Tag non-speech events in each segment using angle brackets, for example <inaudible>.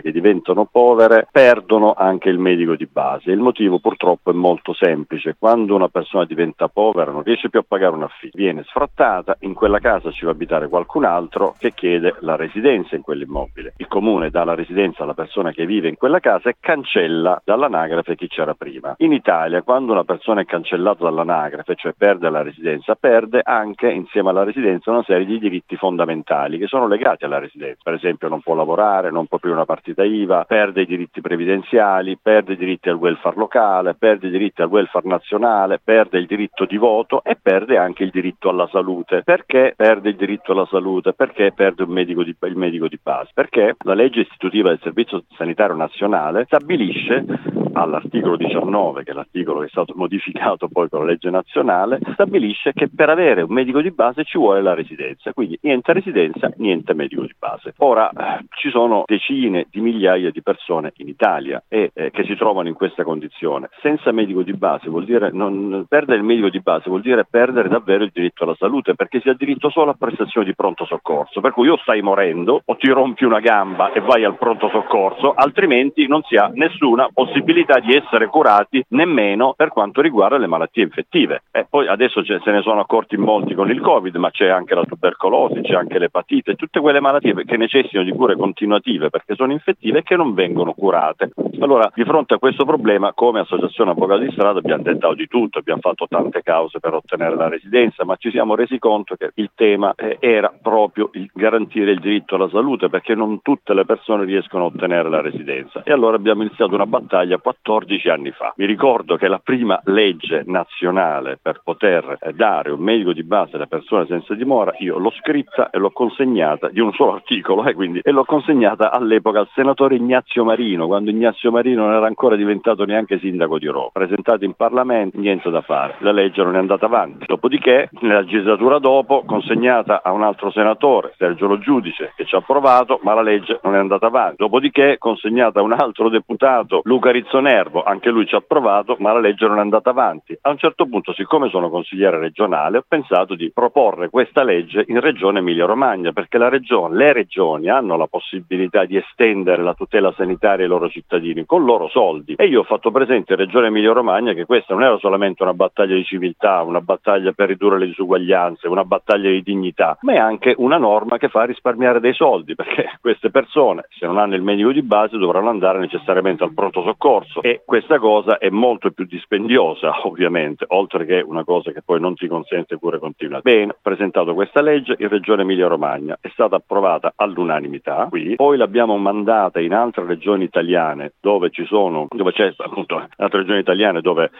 che diventano povere perdono anche il medico di base. Il motivo purtroppo è molto semplice. Quando una persona diventa povera non riesce più a pagare un affitto, viene sfrattata, in quella casa ci va a abitare qualcun altro che chiede la residenza in quell'immobile. Il comune dà la residenza alla persona che vive in quella casa e cancella dall'anagrafe chi c'era prima. In Italia quando una persona è cancellata dall'anagrafe, cioè perde la residenza, perde anche insieme alla residenza una serie di diritti fondamentali che sono legati alla residenza. Per esempio non può lavorare, non può aprire una partita IVA, perde i diritti previdenziali, perde i diritti al welfare locale, perde i diritti al welfare nazionale, perde il diritto di voto e perde anche il diritto alla salute. Perché perde il diritto alla salute? Perché perde medico di, il medico di base? Perché la legge istitutiva del Servizio Sanitario Nazionale stabilisce all'articolo 19, che è l'articolo che è stato modificato poi con la legge nazionale, stabilisce che per avere un medico di base ci vuole la residenza, quindi niente residenza, niente medico di base. Ora eh, ci sono decine di migliaia di persone in Italia e, eh, che si trovano in questa condizione. Senza medico di base vuol dire non, perdere il medico di base vuol dire perdere davvero il diritto alla salute, perché si ha diritto solo a prestazioni di pronto soccorso, per cui o stai morendo o ti rompi una gamba e vai al pronto soccorso, altrimenti non si ha nessuna possibilità di essere curati nemmeno per quanto riguarda le malattie infettive. E poi adesso se ne sono accorti molti con il Covid, ma c'è anche la tubercolosi, c'è anche l'epatite, tutte quelle malattie che necessitano di cure continuative perché sono infettive e che non vengono curate. Allora, di fronte a questo problema, come Associazione Avvocati di Strada abbiamo tentato di tutto, abbiamo fatto tante cause per ottenere la residenza, ma ci siamo resi conto che il tema eh, era proprio il garantire il diritto alla salute perché non tutte le persone riescono a ottenere la residenza. E allora abbiamo iniziato una battaglia 14 anni fa. Mi ricordo che la prima legge nazionale per poter eh, dare un medico di base alle persone senza dimora, io l'ho scritta e l'ho consegnata di un solo <laughs> articolo eh, quindi, e l'ho consegnata all'epoca al senatore Ignazio Marino, quando Ignazio Marino non era ancora diventato neanche sindaco di Roma. Presentato in Parlamento, niente da fare, la legge non è andata avanti. Dopodiché, nella legislatura dopo, consegnata a un altro senatore, Sergio Lo Giudice, che ci ha approvato, ma la legge non è andata avanti. Dopodiché, consegnata a un altro deputato, Luca Rizzonervo, anche lui ci ha approvato, ma la legge non è andata avanti. A un certo punto, siccome sono consigliere regionale, ho pensato di proporre questa legge in regione Emilia-Romagna, perché regione, le regioni hanno la possibilità di estendere la tutela sanitaria ai loro cittadini con loro soldi. E io ho fatto presente in regione Emilia-Romagna che questa non era solamente una battaglia di civiltà, una battaglia per ridurre le disuguaglianze, una battaglia di dignità, ma è anche una norma che fa risparmiare dei soldi, perché <laughs> queste persone, se non hanno il medico di base, dovranno andare necessariamente al pronto soccorso e questa cosa è molto più dispendiosa, <laughs> ovviamente, oltre che una cosa che poi non ti consente cure continuate. Bene, presentato questa legge in Regione Emilia-Romagna, è stata approvata all'unanimità qui, poi l'abbiamo mandata in altre regioni italiane dove ci sono, dove c'è appunto in altre regioni italiane dove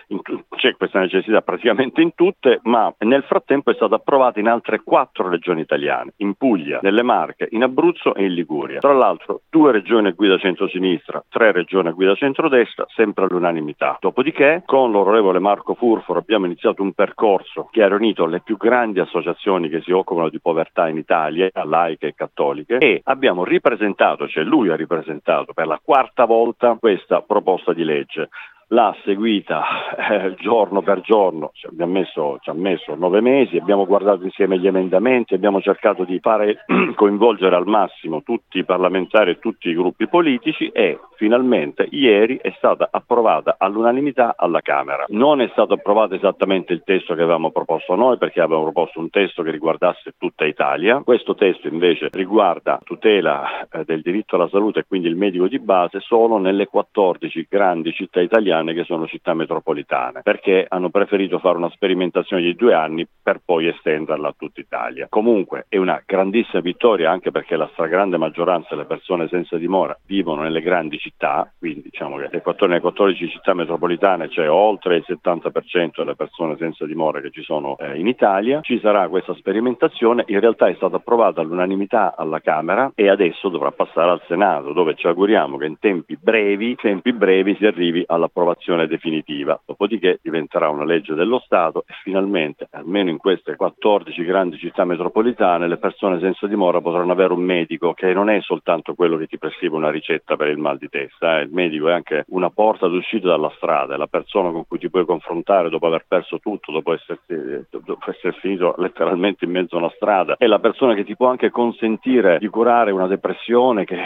c'è questa necessità praticamente in tutte, ma nel frattempo è stata approvata in altre quattro regioni italiane, in Puglia, nelle Marche, in Abruzzo e in Liguria. Tra l'altro due regioni a guida centro-sinistra, tre regioni a guida centro-destra, sempre all'unanimità. Dopodiché con l'onorevole Marco Furforo abbiamo iniziato un percorso che ha riunito le più grandi associazioni che si occupano di povertà in Italia, laiche e cattoliche, e abbiamo ripresentato, cioè lui ha ripresentato per la quarta volta questa proposta di legge l'ha seguita eh, giorno per giorno, ci, messo, ci ha messo nove mesi, abbiamo guardato insieme gli emendamenti, abbiamo cercato di fare <clears throat> coinvolgere al massimo tutti i parlamentari e tutti i gruppi politici e finalmente ieri è stata approvata all'unanimità alla Camera. Non è stato approvato esattamente il testo che avevamo proposto noi perché avevamo proposto un testo che riguardasse tutta Italia, questo testo invece riguarda tutela eh, del diritto alla salute e quindi il medico di base solo nelle 14 grandi città italiane italiane che sono città metropolitane, perché hanno preferito fare una sperimentazione di due anni per poi estenderla a tutta Italia. Comunque è una grandissima vittoria anche perché la stragrande maggioranza delle persone senza dimora vivono nelle grandi città, quindi diciamo che nelle 14 città metropolitane c'è oltre il 70% delle persone senza dimora che ci sono eh, in Italia, ci sarà questa sperimentazione, in realtà è stata approvata all'unanimità alla Camera e adesso dovrà passare al Senato dove ci auguriamo che in tempi brevi, tempi brevi si arrivi all'approvazione approvazione definitiva, dopodiché diventerà una legge dello Stato e finalmente, almeno in queste 14 grandi città metropolitane, le persone senza dimora potranno avere un medico che non è soltanto quello che ti prescrive una ricetta per il mal di testa, eh. il medico è anche una porta d'uscita dalla strada, è la persona con cui ti puoi confrontare dopo aver perso tutto, dopo, esserti, dopo essere finito letteralmente in mezzo a una strada, è la persona che ti può anche consentire di curare una depressione che,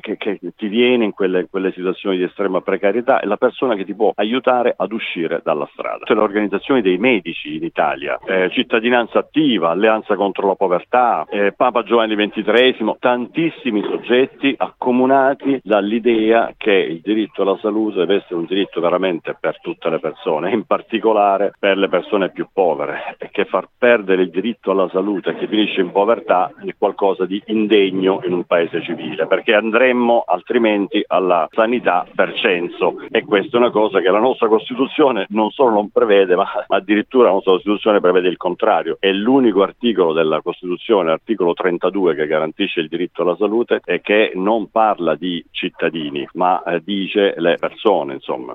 che, che ti viene in quelle, quelle, situazioni di estrema precarietà, è la persona che ti può aiutare ad uscire dalla strada. Cioè, le organizzazioni dei medici in Italia, eh, cittadinanza attiva, alleanza contro la povertà, eh, Papa Giovanni XXIII, tantissimi soggetti accomunati dall'idea che il diritto alla salute deve essere un diritto veramente per tutte le persone, in particolare per le persone più povere e che far perdere il diritto alla salute che finisce in povertà è qualcosa di indegno in un paese civile, perché andremmo altrimenti alla sanità per censo e questa è una cosa che la nostra Costituzione non solo non prevede, ma addirittura la nostra Costituzione prevede il contrario. È l'unico articolo della Costituzione, l'articolo 32, che garantisce il diritto alla salute e che non parla di cittadini, ma eh, dice le persone, insomma.